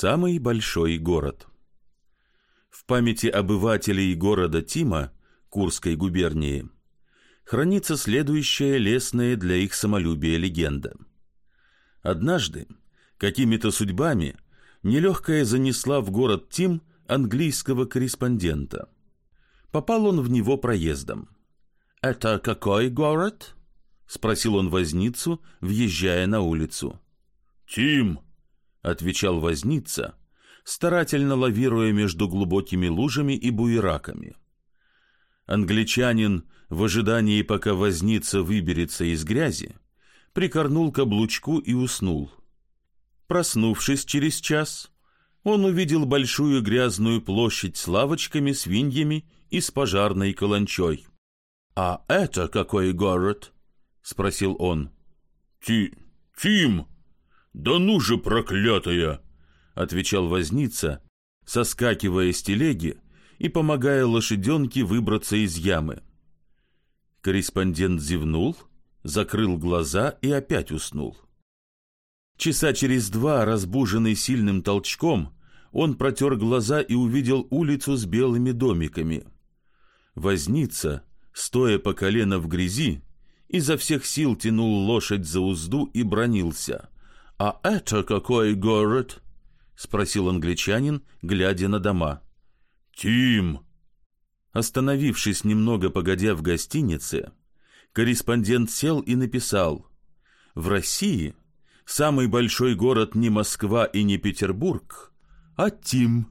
Самый большой город. В памяти обывателей города Тима, Курской губернии, хранится следующая лесная для их самолюбия легенда. Однажды, какими-то судьбами, нелегкая занесла в город Тим английского корреспондента. Попал он в него проездом. «Это какой город?» — спросил он возницу, въезжая на улицу. «Тим», — отвечал возница, старательно лавируя между глубокими лужами и буераками. Англичанин, в ожидании, пока возница выберется из грязи, прикорнул к облучку и уснул. Проснувшись через час, он увидел большую грязную площадь с лавочками, свиньями и с пожарной каланчой. «А это какой город?» — спросил он. «Ти... Тим!» «Да ну же, проклятая!» — отвечал возница, соскакивая с телеги и помогая лошаденке выбраться из ямы. Корреспондент зевнул, закрыл глаза и опять уснул. Часа через два, разбуженный сильным толчком, он протер глаза и увидел улицу с белыми домиками. Возница, стоя по колено в грязи, изо всех сил тянул лошадь за узду и бронился — «А это какой город?» — спросил англичанин, глядя на дома. «Тим!» Остановившись немного погодя в гостинице, корреспондент сел и написал «В России самый большой город не Москва и не Петербург, а Тим».